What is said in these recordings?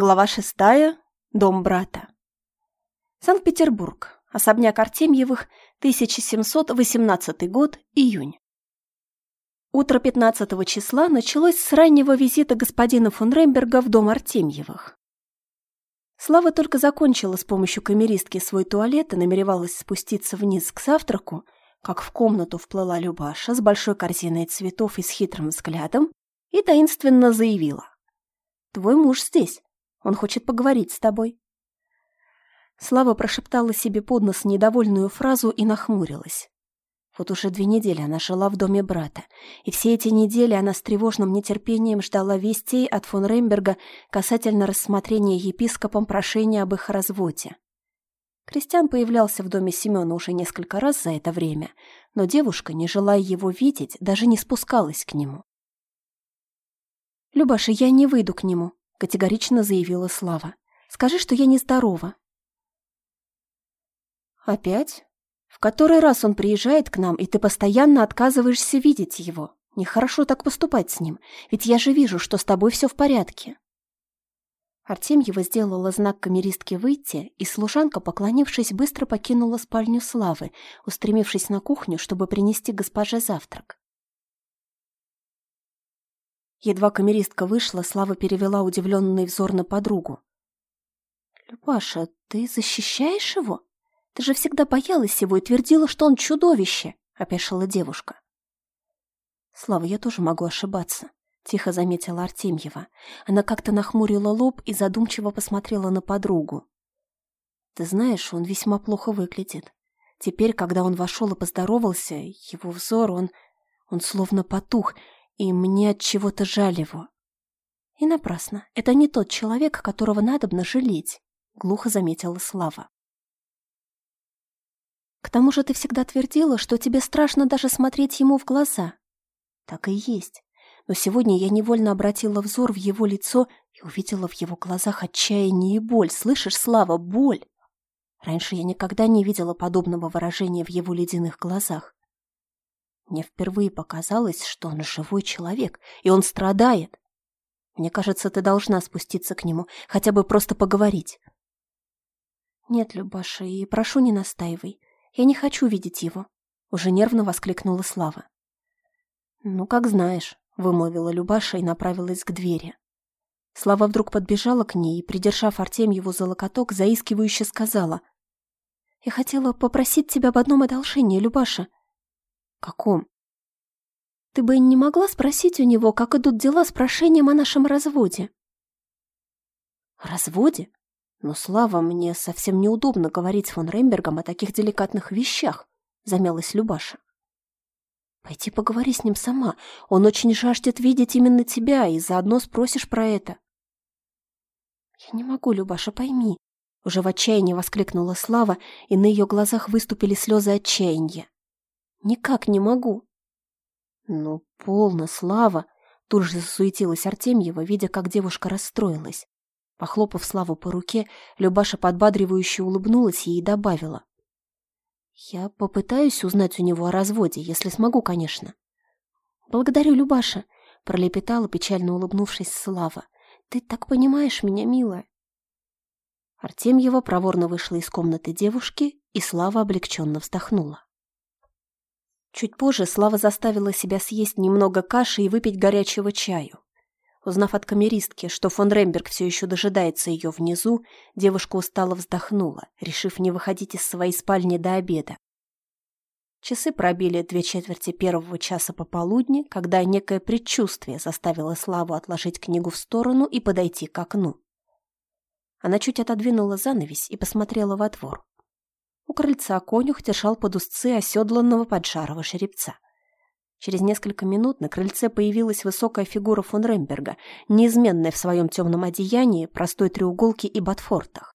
Глава шестая. Дом брата. Санкт-Петербург. Особняк Артемьевых. 1718 год. Июнь. Утро 15 числа началось с раннего визита господина фон Ремберга в дом Артемьевых. Слава только закончила с помощью камеристки свой туалет и намеревалась спуститься вниз к завтраку, как в комнату вплыла Любаша с большой корзиной цветов и с хитрым взглядом и таинственно заявила. «Твой муж здесь. Он хочет поговорить с тобой». Слава прошептала себе под нос недовольную фразу и нахмурилась. Вот уже две недели она жила в доме брата, и все эти недели она с тревожным нетерпением ждала вестей от фон Ремберга касательно рассмотрения епископом прошения об их разводе. Кристиан появлялся в доме Семена уже несколько раз за это время, но девушка, не желая его видеть, даже не спускалась к нему. «Любаша, я не выйду к нему», — категорично заявила Слава. «Скажи, что я нездорова». «Опять? В который раз он приезжает к нам, и ты постоянно отказываешься видеть его? Нехорошо так поступать с ним, ведь я же вижу, что с тобой все в порядке». Артемьева сделала знак камеристке выйти, и служанка, поклонившись, быстро покинула спальню Славы, устремившись на кухню, чтобы принести госпоже завтрак. Едва камеристка вышла, Слава перевела удивленный взор на подругу. «Любаша, ты защищаешь его? Ты же всегда боялась его и твердила, что он чудовище!» — опешила девушка. «Слава, я тоже могу ошибаться», — тихо заметила Артемьева. Она как-то нахмурила лоб и задумчиво посмотрела на подругу. «Ты знаешь, он весьма плохо выглядит. Теперь, когда он вошел и поздоровался, его взор, он... он словно потух, и мне от чего-то жаль его. И напрасно. Это не тот человек, которого надобно жалеть, глухо заметила Слава. К тому же ты всегда твердила, что тебе страшно даже смотреть ему в глаза. Так и есть. Но сегодня я невольно обратила взор в его лицо и увидела в его глазах отчаяние и боль. Слышишь, Слава, боль? Раньше я никогда не видела подобного выражения в его ледяных глазах. Мне впервые показалось, что он живой человек, и он страдает. Мне кажется, ты должна спуститься к нему, хотя бы просто поговорить. Нет, Любаша, и прошу, не настаивай. Я не хочу видеть его. Уже нервно воскликнула Слава. Ну, как знаешь, вымолвила Любаша и направилась к двери. Слава вдруг подбежала к ней и, придержав Артемьеву за локоток, заискивающе сказала. «Я хотела попросить тебя об одном одолжении, Любаша. «Каком?» «Ты бы не могла спросить у него, как идут дела с прошением о нашем разводе?» «Разводе? Но, Слава, мне совсем неудобно говорить с фон Рембергом о таких деликатных вещах», — замялась Любаша. «Пойти поговори с ним сама. Он очень жаждет видеть именно тебя, и заодно спросишь про это». «Я не могу, Любаша, пойми», — уже в отчаянии воскликнула Слава, и на ее глазах выступили слезы отчаяния. Никак не могу. Ну, полно, Слава. Тут же засуетилась Артемьева, видя, как девушка расстроилась. Похлопав Славу по руке, Любаша подбадривающе улыбнулась ей и добавила. «Я попытаюсь узнать у него о разводе, если смогу, конечно». «Благодарю, Любаша», — пролепетала, печально улыбнувшись Слава. «Ты так понимаешь меня, милая». Артемьева проворно вышла из комнаты девушки, и Слава облегченно вздохнула. Чуть позже Слава заставила себя съесть немного каши и выпить горячего чаю. Узнав от камеристки, что фон Ремберг все еще дожидается ее внизу, девушка устало вздохнула, решив не выходить из своей спальни до обеда. Часы пробили две четверти первого часа пополудни, когда некое предчувствие заставило Славу отложить книгу в сторону и подойти к окну. Она чуть отодвинула занавесь и посмотрела во двор. У крыльца конюх держал под узцы оседланного поджарого жеребца. Через несколько минут на крыльце появилась высокая фигура фон Ремберга, неизменная в своем темном одеянии, простой треуголке и ботфортах.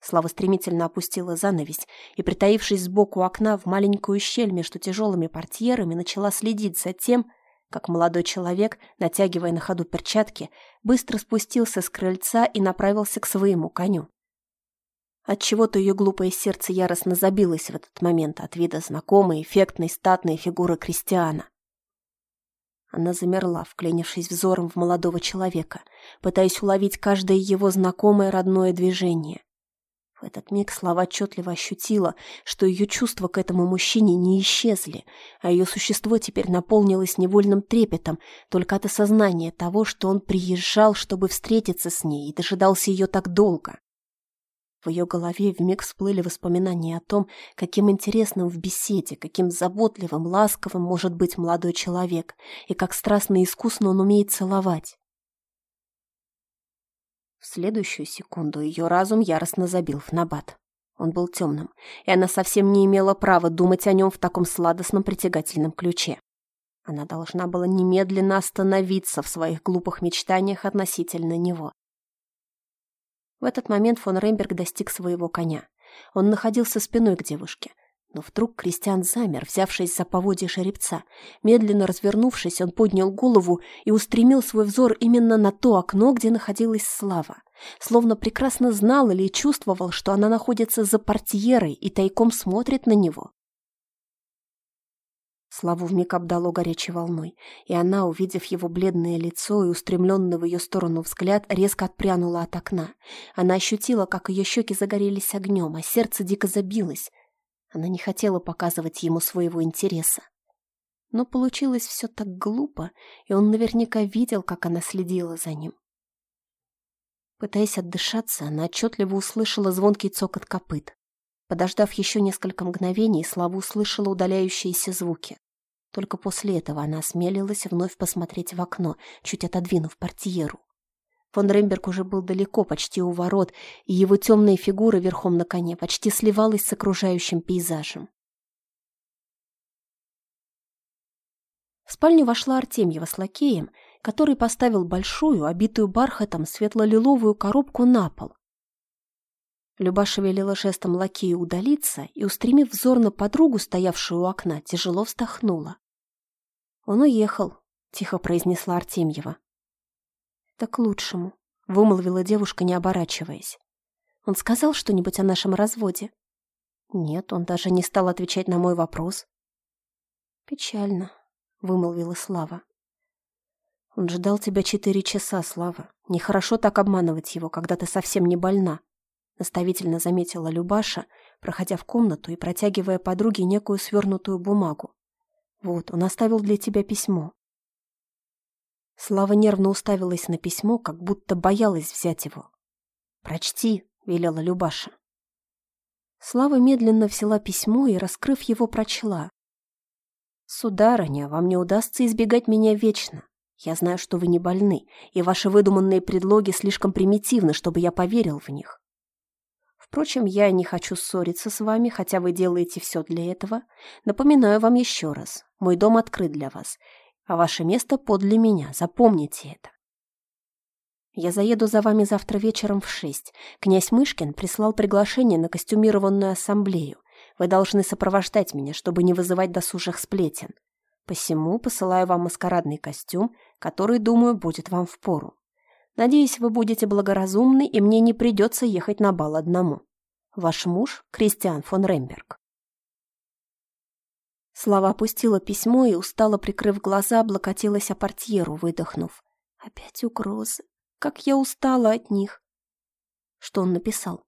Слава стремительно опустила занавесь и, притаившись сбоку окна в маленькую щель между тяжелыми портьерами, начала следить за тем, как молодой человек, натягивая на ходу перчатки, быстро спустился с крыльца и направился к своему коню. Отчего-то ее глупое сердце яростно забилось в этот момент от вида знакомой, эффектной, статной фигуры Кристиана. Она замерла, вклинившись взором в молодого человека, пытаясь уловить каждое его знакомое родное движение. В этот миг Слава отчетливо ощутила, что ее чувства к этому мужчине не исчезли, а ее существо теперь наполнилось невольным трепетом только от осознания того, что он приезжал, чтобы встретиться с ней, и дожидался ее так долго. В ее голове вмиг всплыли воспоминания о том, каким интересным в беседе, каким заботливым, ласковым может быть молодой человек, и как страстно и искусно он умеет целовать. В следующую секунду ее разум яростно забил в набат. Он был темным, и она совсем не имела права думать о нем в таком сладостном притягательном ключе. Она должна была немедленно остановиться в своих глупых мечтаниях относительно него. В этот момент фон Ремберг достиг своего коня. Он находился спиной к девушке. Но вдруг Кристиан замер, взявшись за поводья жеребца. Медленно развернувшись, он поднял голову и устремил свой взор именно на то окно, где находилась Слава. Словно прекрасно знал или чувствовал, что она находится за портьерой и тайком смотрит на него. Славу вмиг обдало горячей волной, и она, увидев его бледное лицо и устремленный в ее сторону взгляд, резко отпрянула от окна. Она ощутила, как ее щеки загорелись огнем, а сердце дико забилось. Она не хотела показывать ему своего интереса. Но получилось все так глупо, и он наверняка видел, как она следила за ним. Пытаясь отдышаться, она отчетливо услышала звонкий цокот копыт. Подождав еще несколько мгновений, Славу услышала удаляющиеся звуки. Только после этого она осмелилась вновь посмотреть в окно, чуть отодвинув портьеру. Фон Ремберг уже был далеко, почти у ворот, и его темная фигура верхом на коне почти сливалась с окружающим пейзажем. В спальню вошла Артемьева с лакеем, который поставил большую, обитую бархатом, светло-лиловую коробку на пол. Любаша велела жестом лакею удалиться и, устремив взор на подругу, стоявшую у окна, тяжело вздохнула. «Он уехал», — тихо произнесла Артемьева. «Это к лучшему», — вымолвила девушка, не оборачиваясь. «Он сказал что-нибудь о нашем разводе?» «Нет, он даже не стал отвечать на мой вопрос». «Печально», — вымолвила Слава. «Он ждал тебя четыре часа, Слава. Нехорошо так обманывать его, когда ты совсем не больна», — наставительно заметила Любаша, проходя в комнату и протягивая подруге некую свернутую бумагу. Вот, он оставил для тебя письмо. Слава нервно уставилась на письмо, как будто боялась взять его. «Прочти», — велела Любаша. Слава медленно взяла письмо и, раскрыв его, прочла. «Сударыня, вам не удастся избегать меня вечно. Я знаю, что вы не больны, и ваши выдуманные предлоги слишком примитивны, чтобы я поверил в них. Впрочем, я не хочу ссориться с вами, хотя вы делаете все для этого. Напоминаю вам еще раз. Мой дом открыт для вас, а ваше место подле меня. Запомните это. Я заеду за вами завтра вечером в шесть. Князь Мышкин прислал приглашение на костюмированную ассамблею. Вы должны сопровождать меня, чтобы не вызывать досужих сплетен. Посему посылаю вам маскарадный костюм, который, думаю, будет вам впору. Надеюсь, вы будете благоразумны, и мне не придется ехать на бал одному. Ваш муж Кристиан фон Ремберг. Слава опустила письмо и, устало прикрыв глаза, облокотилась о портьеру, выдохнув. Опять угрозы. Как я устала от них. Что он написал?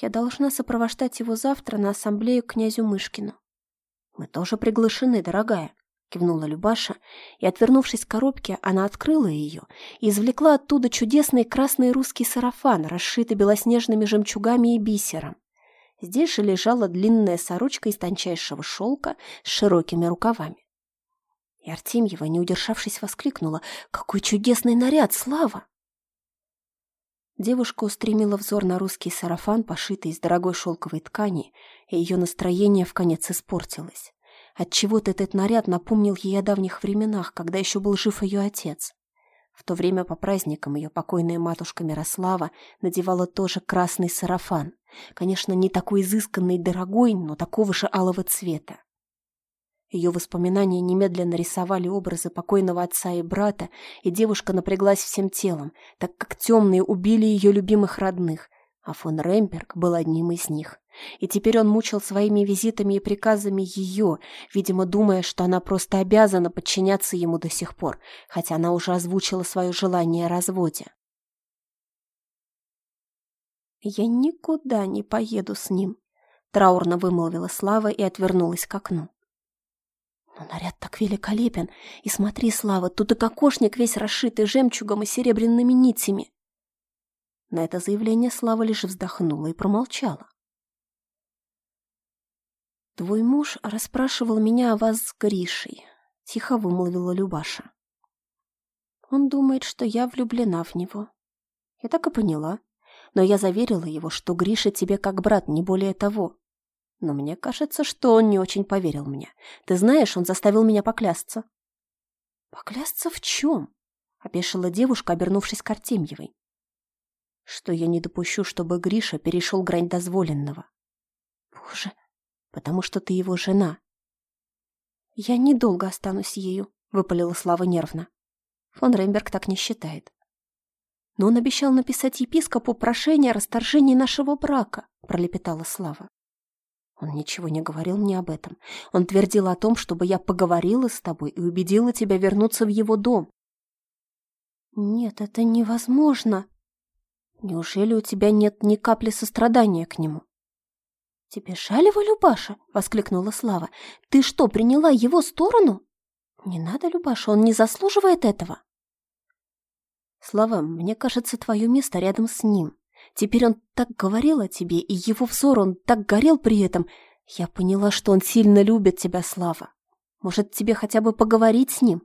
Я должна сопровождать его завтра на ассамблею князю Мышкину. Мы тоже приглашены, дорогая кивнула Любаша, и, отвернувшись к коробке, она открыла ее и извлекла оттуда чудесный красный русский сарафан, расшитый белоснежными жемчугами и бисером. Здесь же лежала длинная сорочка из тончайшего шелка с широкими рукавами. И Артемьева, не удержавшись, воскликнула «Какой чудесный наряд, Слава!» Девушка устремила взор на русский сарафан, пошитый из дорогой шелковой ткани, и ее настроение в конец испортилось. Отчего-то этот наряд напомнил ей о давних временах, когда еще был жив ее отец. В то время по праздникам ее покойная матушка Мирослава надевала тоже красный сарафан. Конечно, не такой изысканный и дорогой, но такого же алого цвета. Ее воспоминания немедленно рисовали образы покойного отца и брата, и девушка напряглась всем телом, так как темные убили ее любимых родных, А фон Ремберг был одним из них. И теперь он мучил своими визитами и приказами ее, видимо, думая, что она просто обязана подчиняться ему до сих пор, хотя она уже озвучила свое желание о разводе. «Я никуда не поеду с ним», — траурно вымолвила Слава и отвернулась к окну. Но наряд так великолепен. И смотри, Слава, тут и кокошник весь расшитый жемчугом и серебряными нитями. На это заявление Слава лишь вздохнула и промолчала. «Твой муж расспрашивал меня о вас с Гришей», — тихо вымолвила Любаша. «Он думает, что я влюблена в него. Я так и поняла. Но я заверила его, что Гриша тебе как брат, не более того. Но мне кажется, что он не очень поверил мне. Ты знаешь, он заставил меня поклясться». «Поклясться в чем?» — опешила девушка, обернувшись к Артемьевой. «Что я не допущу, чтобы Гриша перешел грань дозволенного». «Боже, потому что ты его жена». «Я недолго останусь ею», — выпалила Слава нервно. Фон Ремберг так не считает. «Но он обещал написать епископу прошение о расторжении нашего брака», — пролепетала Слава. Он ничего не говорил мне об этом. Он твердил о том, чтобы я поговорила с тобой и убедила тебя вернуться в его дом. Нет, это невозможно. Неужели у тебя нет ни капли сострадания к нему? Тебе жаль его, Любаша? Воскликнула Слава. Ты что, приняла его сторону? Не надо, Любаша, он не заслуживает этого. Слава, мне кажется, твое место рядом с ним. Теперь он так говорил о тебе, и его взор, он так горел при этом. Я поняла, что он сильно любит тебя, Слава. Может, тебе хотя бы поговорить с ним?»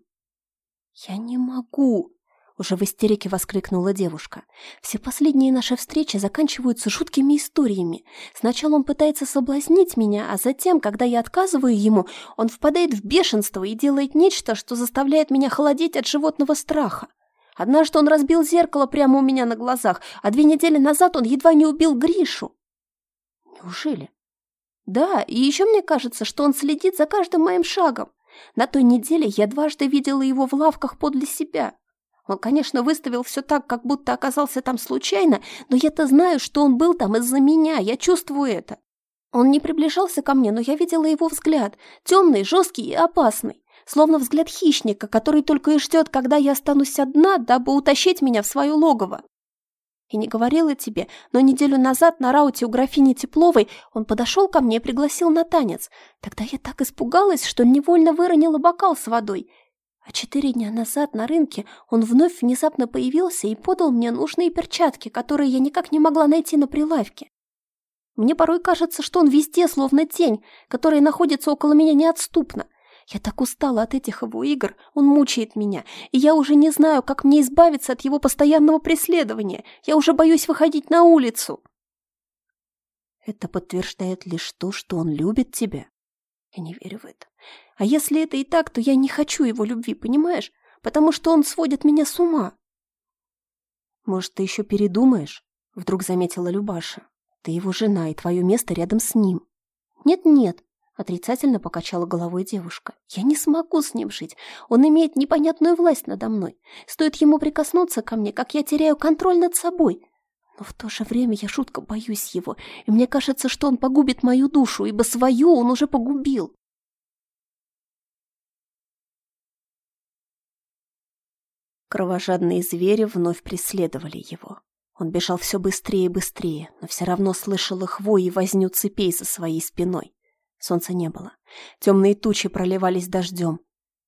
«Я не могу!» — уже в истерике воскликнула девушка. «Все последние наши встречи заканчиваются жуткими историями. Сначала он пытается соблазнить меня, а затем, когда я отказываю ему, он впадает в бешенство и делает нечто, что заставляет меня холодеть от животного страха. Однажды он разбил зеркало прямо у меня на глазах, а две недели назад он едва не убил Гришу. Неужели? Да, и еще мне кажется, что он следит за каждым моим шагом. На той неделе я дважды видела его в лавках подле себя. Он, конечно, выставил все так, как будто оказался там случайно, но я-то знаю, что он был там из-за меня, я чувствую это. Он не приближался ко мне, но я видела его взгляд, темный, жесткий и опасный словно взгляд хищника, который только и ждет, когда я останусь одна, дабы утащить меня в свое логово. И не говорила тебе, но неделю назад на рауте у графини Тепловой он подошел ко мне и пригласил на танец. Тогда я так испугалась, что невольно выронила бокал с водой. А четыре дня назад на рынке он вновь внезапно появился и подал мне нужные перчатки, которые я никак не могла найти на прилавке. Мне порой кажется, что он везде, словно тень, которая находится около меня неотступно. Я так устала от этих его игр, он мучает меня, и я уже не знаю, как мне избавиться от его постоянного преследования. Я уже боюсь выходить на улицу. Это подтверждает лишь то, что он любит тебя. Я не верю в это. А если это и так, то я не хочу его любви, понимаешь? Потому что он сводит меня с ума. Может, ты еще передумаешь? Вдруг заметила Любаша. Ты его жена, и твое место рядом с ним. Нет-нет, Отрицательно покачала головой девушка. «Я не смогу с ним жить. Он имеет непонятную власть надо мной. Стоит ему прикоснуться ко мне, как я теряю контроль над собой. Но в то же время я жутко боюсь его, и мне кажется, что он погубит мою душу, ибо свою он уже погубил». Кровожадные звери вновь преследовали его. Он бежал все быстрее и быстрее, но все равно слышал их вой и возню цепей за своей спиной. Солнца не было. Темные тучи проливались дождем.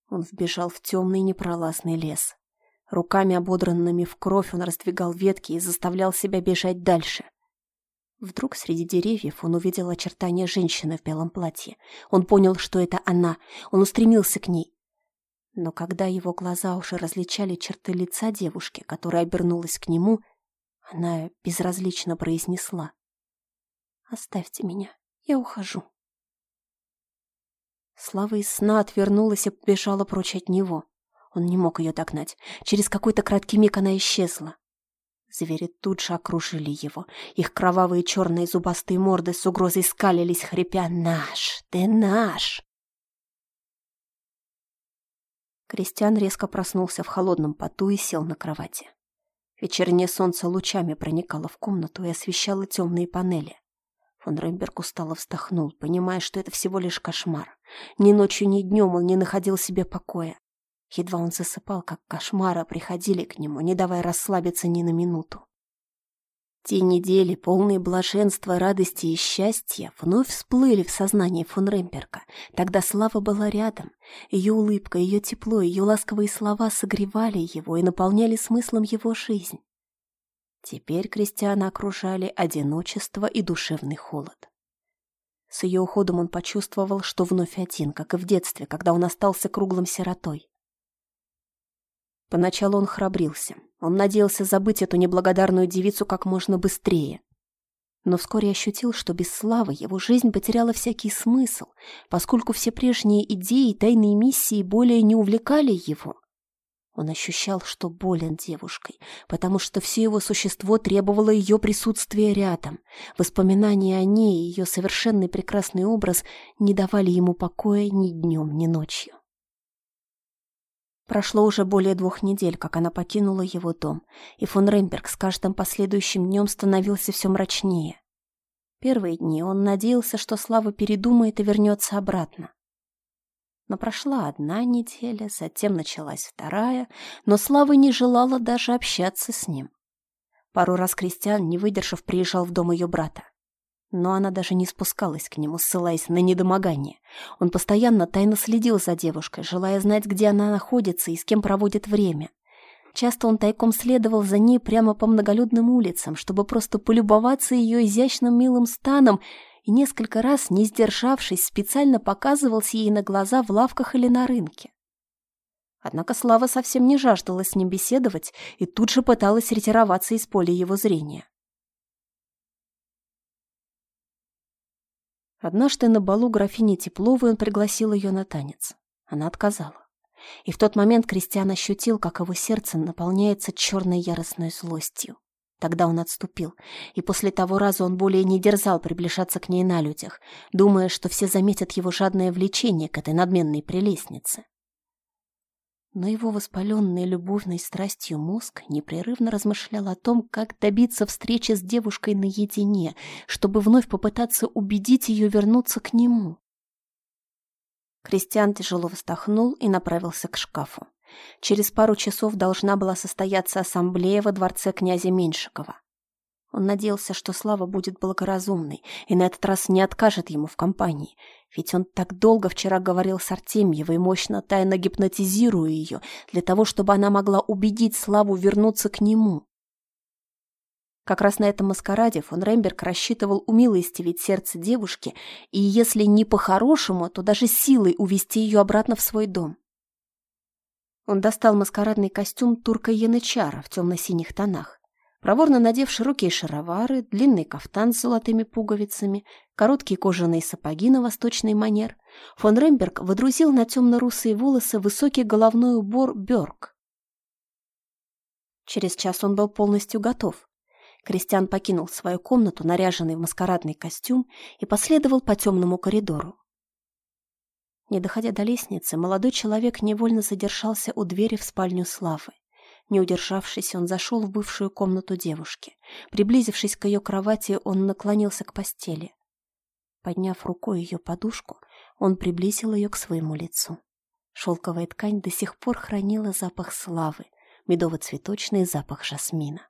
Он вбежал в темный непролазный лес. Руками, ободранными в кровь, он раздвигал ветки и заставлял себя бежать дальше. Вдруг среди деревьев он увидел очертания женщины в белом платье. Он понял, что это она. Он устремился к ней. Но когда его глаза уже различали черты лица девушки, которая обернулась к нему, она безразлично произнесла. «Оставьте меня, я ухожу». Слава из сна отвернулась и побежала прочь от него. Он не мог ее догнать. Через какой-то краткий миг она исчезла. Звери тут же окружили его. Их кровавые черные зубастые морды с угрозой скалились, хрипя «Наш! Ты наш!» Кристиан резко проснулся в холодном поту и сел на кровати. Вечернее солнце лучами проникало в комнату и освещало темные панели. Фон Ремберг устало вздохнул, понимая, что это всего лишь кошмар. Ни ночью, ни днем он не находил себе покоя. Едва он засыпал, как кошмары приходили к нему, не давая расслабиться ни на минуту. Те недели, полные блаженства, радости и счастья, вновь всплыли в сознании фон Ремберга. Тогда Слава была рядом. Ее улыбка, ее тепло, ее ласковые слова согревали его и наполняли смыслом его жизнь. Теперь крестьяна окружали одиночество и душевный холод. С ее уходом он почувствовал, что вновь один, как и в детстве, когда он остался круглым сиротой. Поначалу он храбрился. Он надеялся забыть эту неблагодарную девицу как можно быстрее. Но вскоре ощутил, что без славы его жизнь потеряла всякий смысл, поскольку все прежние идеи, тайные миссии более не увлекали его. Он ощущал, что болен девушкой, потому что все его существо требовало ее присутствия рядом. Воспоминания о ней и ее совершенный прекрасный образ не давали ему покоя ни днем, ни ночью. Прошло уже более двух недель, как она покинула его дом, и фон Ремберг с каждым последующим днем становился все мрачнее. Первые дни он надеялся, что Слава передумает и вернется обратно. Но прошла одна неделя, затем началась вторая, но Слава не желала даже общаться с ним. Пару раз Кристиан, не выдержав, приезжал в дом ее брата. Но она даже не спускалась к нему, ссылаясь на недомогание. Он постоянно тайно следил за девушкой, желая знать, где она находится и с кем проводит время. Часто он тайком следовал за ней прямо по многолюдным улицам, чтобы просто полюбоваться ее изящным милым станом, и несколько раз, не сдержавшись, специально показывался ей на глаза в лавках или на рынке. Однако Слава совсем не жаждала с ним беседовать и тут же пыталась ретироваться из поля его зрения. Однажды на балу графини Тепловой он пригласил ее на танец. Она отказала. И в тот момент Кристиан ощутил, как его сердце наполняется черной яростной злостью. Тогда он отступил, и после того раза он более не дерзал приближаться к ней на людях, думая, что все заметят его жадное влечение к этой надменной прелестнице но его воспаленный любовной страстью мозг непрерывно размышлял о том, как добиться встречи с девушкой наедине, чтобы вновь попытаться убедить ее вернуться к нему. Кристиан тяжело вздохнул и направился к шкафу. Через пару часов должна была состояться ассамблея во дворце князя Меньшикова. Он надеялся, что Слава будет благоразумной и на этот раз не откажет ему в компании, ведь он так долго вчера говорил с Артемьевой, мощно тайно гипнотизируя ее, для того, чтобы она могла убедить Славу вернуться к нему. Как раз на этом маскараде фон Ремберг рассчитывал умилостивить сердце девушки и, если не по-хорошему, то даже силой увести ее обратно в свой дом. Он достал маскарадный костюм турка Янычара в темно-синих тонах. Проворно надев широкие шаровары, длинный кафтан с золотыми пуговицами, короткие кожаные сапоги на восточный манер, фон Ремберг водрузил на темно-русые волосы высокий головной убор Бёрк. Через час он был полностью готов. Кристиан покинул свою комнату, наряженный в маскарадный костюм, и последовал по темному коридору. Не доходя до лестницы, молодой человек невольно задержался у двери в спальню Славы. Не удержавшись, он зашел в бывшую комнату девушки. Приблизившись к ее кровати, он наклонился к постели. Подняв рукой ее подушку, он приблизил ее к своему лицу. Шелковая ткань до сих пор хранила запах славы, медово-цветочный запах жасмина.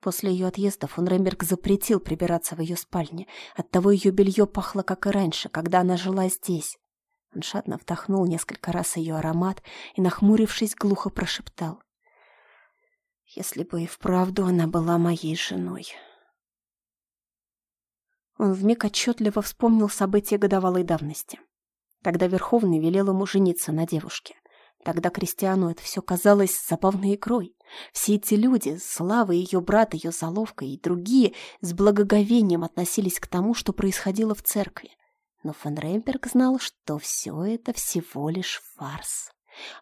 После ее отъезда фон Ремберг запретил прибираться в ее спальне. Оттого ее белье пахло, как и раньше, когда она жила здесь. Он шатно вдохнул несколько раз ее аромат и, нахмурившись, глухо прошептал. «Если бы и вправду она была моей женой». Он вмиг отчетливо вспомнил события годовалой давности. Тогда Верховный велел ему жениться на девушке. Тогда Кристиану это все казалось забавной игрой. Все эти люди, Слава, ее брат, ее заловка и другие, с благоговением относились к тому, что происходило в церкви. Но фон Ремберг знал, что все это всего лишь фарс.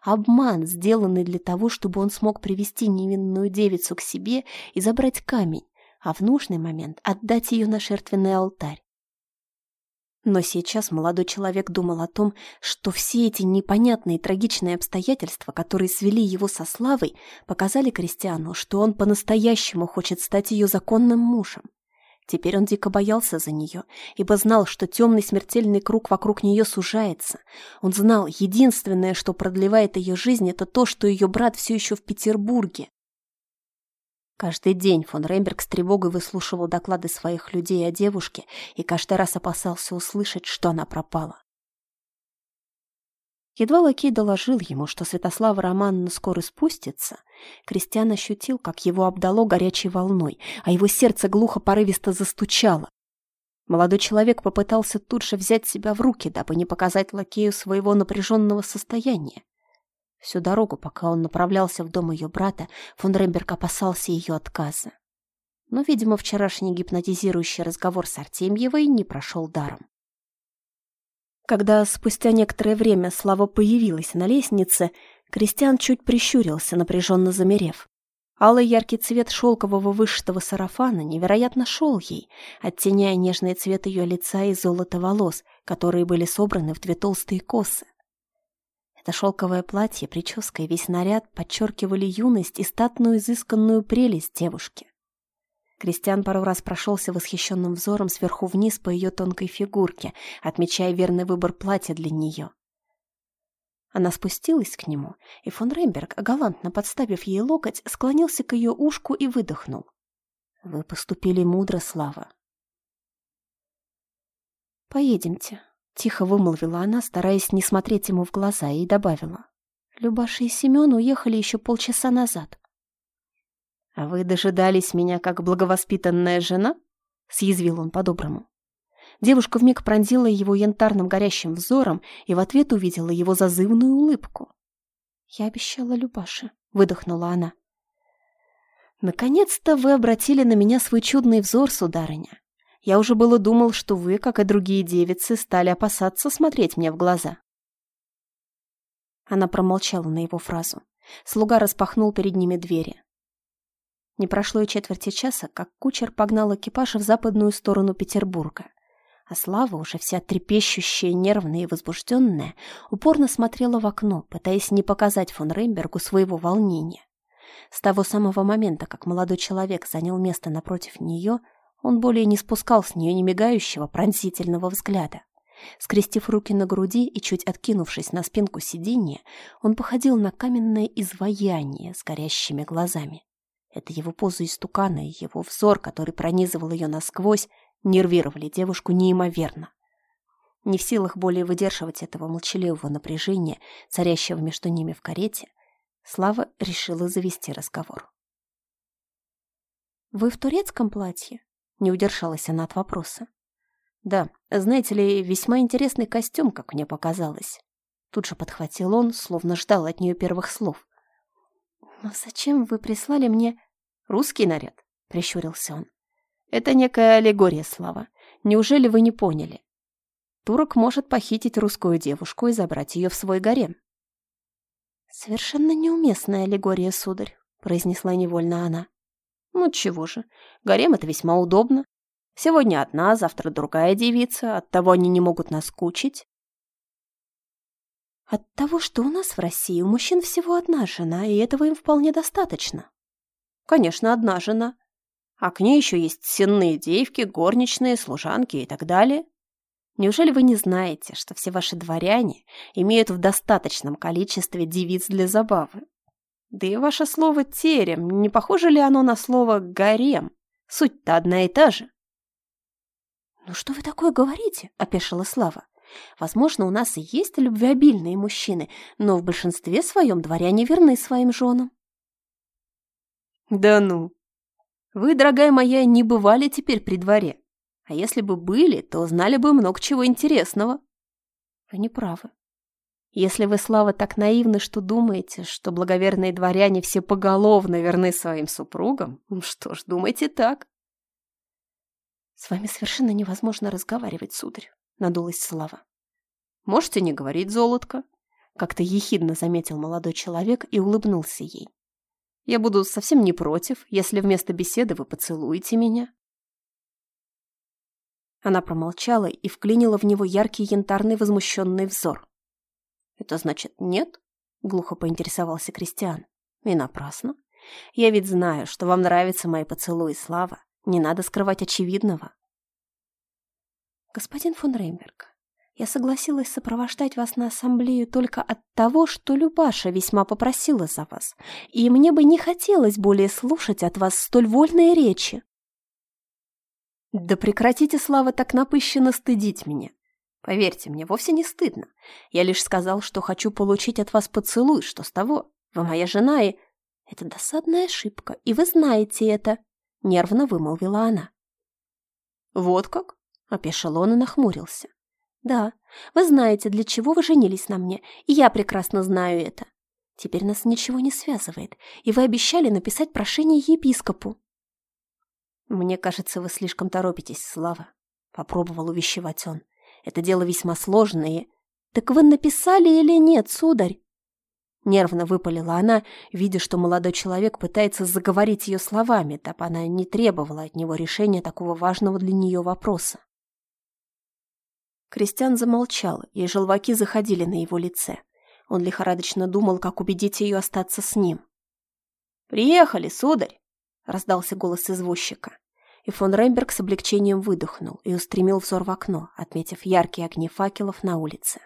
Обман, сделанный для того, чтобы он смог привести невинную девицу к себе и забрать камень, а в нужный момент отдать ее на жертвенный алтарь. Но сейчас молодой человек думал о том, что все эти непонятные трагичные обстоятельства, которые свели его со Славой, показали Кристиану, что он по-настоящему хочет стать ее законным мужем. Теперь он дико боялся за нее, ибо знал, что темный смертельный круг вокруг нее сужается. Он знал, единственное, что продлевает ее жизнь, это то, что ее брат все еще в Петербурге. Каждый день фон Рейнберг с тревогой выслушивал доклады своих людей о девушке и каждый раз опасался услышать, что она пропала. Едва лакей доложил ему, что Святослава Романовна скоро спустится, Кристиан ощутил, как его обдало горячей волной, а его сердце глухо-порывисто застучало. Молодой человек попытался тут же взять себя в руки, дабы не показать лакею своего напряженного состояния. Всю дорогу, пока он направлялся в дом ее брата, фон Ремберг опасался ее отказа. Но, видимо, вчерашний гипнотизирующий разговор с Артемьевой не прошел даром. Когда спустя некоторое время Слава появилась на лестнице, Кристиан чуть прищурился, напряженно замерев. Алый яркий цвет шелкового вышитого сарафана невероятно шел ей, оттеняя нежный цвет ее лица и золото волос, которые были собраны в две толстые косы. Это шелковое платье, прическа и весь наряд подчеркивали юность и статную изысканную прелесть девушки. Кристиан пару раз прошелся восхищенным взором сверху вниз по ее тонкой фигурке, отмечая верный выбор платья для нее. Она спустилась к нему, и фон Ремберг, галантно подставив ей локоть, склонился к ее ушку и выдохнул. «Вы поступили мудро, Слава». «Поедемте», — тихо вымолвила она, стараясь не смотреть ему в глаза, и добавила. «Любаша и Семен уехали еще полчаса назад». «А вы дожидались меня как благовоспитанная жена?» — съязвил он по-доброму. Девушка вмиг пронзила его янтарным горящим взором и в ответ увидела его зазывную улыбку. «Я обещала Любаше», — выдохнула она. «Наконец-то вы обратили на меня свой чудный взор, сударыня. Я уже было думал, что вы, как и другие девицы, стали опасаться смотреть мне в глаза». Она промолчала на его фразу. Слуга распахнул перед ними двери. Не прошло и четверти часа, как кучер погнал экипаж в западную сторону Петербурга. А Слава, уже вся трепещущая, нервная и возбужденная, упорно смотрела в окно, пытаясь не показать фон Рейнбергу своего волнения. С того самого момента, как молодой человек занял место напротив нее, он более не спускал с нее немигающего, пронзительного взгляда. Скрестив руки на груди и чуть откинувшись на спинку сиденья, он походил на каменное изваяние с горящими глазами. Это его поза истукана и его взор, который пронизывал ее насквозь, нервировали девушку неимоверно. Не в силах более выдерживать этого молчаливого напряжения, царящего между ними в карете, Слава решила завести разговор. «Вы в турецком платье?» — не удержалась она от вопроса. «Да, знаете ли, весьма интересный костюм, как мне показалось». Тут же подхватил он, словно ждал от нее первых слов. «Но зачем вы прислали мне «Русский наряд?» — прищурился он. «Это некая аллегория, Слава. Неужели вы не поняли? Турок может похитить русскую девушку и забрать ее в свой гарем». «Совершенно неуместная аллегория, сударь», — произнесла невольно она. «Ну чего же, гарем — это весьма удобно. Сегодня одна, завтра другая девица, оттого они не могут наскучить». «От того, что у нас в России у мужчин всего одна жена, и этого им вполне достаточно», Конечно, одна жена. А к ней еще есть сенные девки, горничные, служанки и так далее. Неужели вы не знаете, что все ваши дворяне имеют в достаточном количестве девиц для забавы? Да и ваше слово «терем», не похоже ли оно на слово «гарем»? Суть-то одна и та же. «Ну что вы такое говорите?» — опешила Слава. «Возможно, у нас и есть любвеобильные мужчины, но в большинстве своем дворяне верны своим женам. Да ну. Вы, дорогая моя, не бывали теперь при дворе. А если бы были, то узнали бы много чего интересного. Вы не правы. Если вы, Слава, так наивны, что думаете, что благоверные дворяне все поголовно верны своим супругам, ну что ж, думайте так. С вами совершенно невозможно разговаривать, сударь, надулась Слава. Можете не говорить, золотко, как-то ехидно заметил молодой человек и улыбнулся ей. Я буду совсем не против, если вместо беседы вы поцелуете меня. Она промолчала и вклинила в него яркий янтарный возмущенный взор. «Это значит нет?» — глухо поинтересовался Кристиан. «И напрасно. Я ведь знаю, что вам нравятся мои поцелуи, Слава. Не надо скрывать очевидного». «Господин фон Рейнберг, я согласилась сопровождать вас на ассамблею только от того, что Любаша весьма попросила за вас, и мне бы не хотелось более слушать от вас столь вольные речи». «Да прекратите, Слава, так напыщенно стыдить меня. Поверьте, мне вовсе не стыдно. Я лишь сказал, что хочу получить от вас поцелуй, что с того? Вы моя жена и...» «Это досадная ошибка, и вы знаете это», — нервно вымолвила она. «Вот как?» — опешил он и нахмурился. «Да, вы знаете, для чего вы женились на мне, и я прекрасно знаю это. Теперь нас ничего не связывает, и вы обещали написать прошение епископу». «Мне кажется, вы слишком торопитесь, Слава», — попробовал увещевать он. «Это дело весьма сложное и...» «Так вы написали или нет, сударь?» Нервно выпалила она, видя, что молодой человек пытается заговорить ее словами, так она не требовала от него решения такого важного для нее вопроса. Кристиан замолчал, и желваки заходили на его лице. Он лихорадочно думал, как убедить ее остаться с ним. «Приехали, сударь!» — раздался голос извозчика. И фон Ремберг с облегчением выдохнул и устремил взор в окно, отметив яркие огни факелов на улице.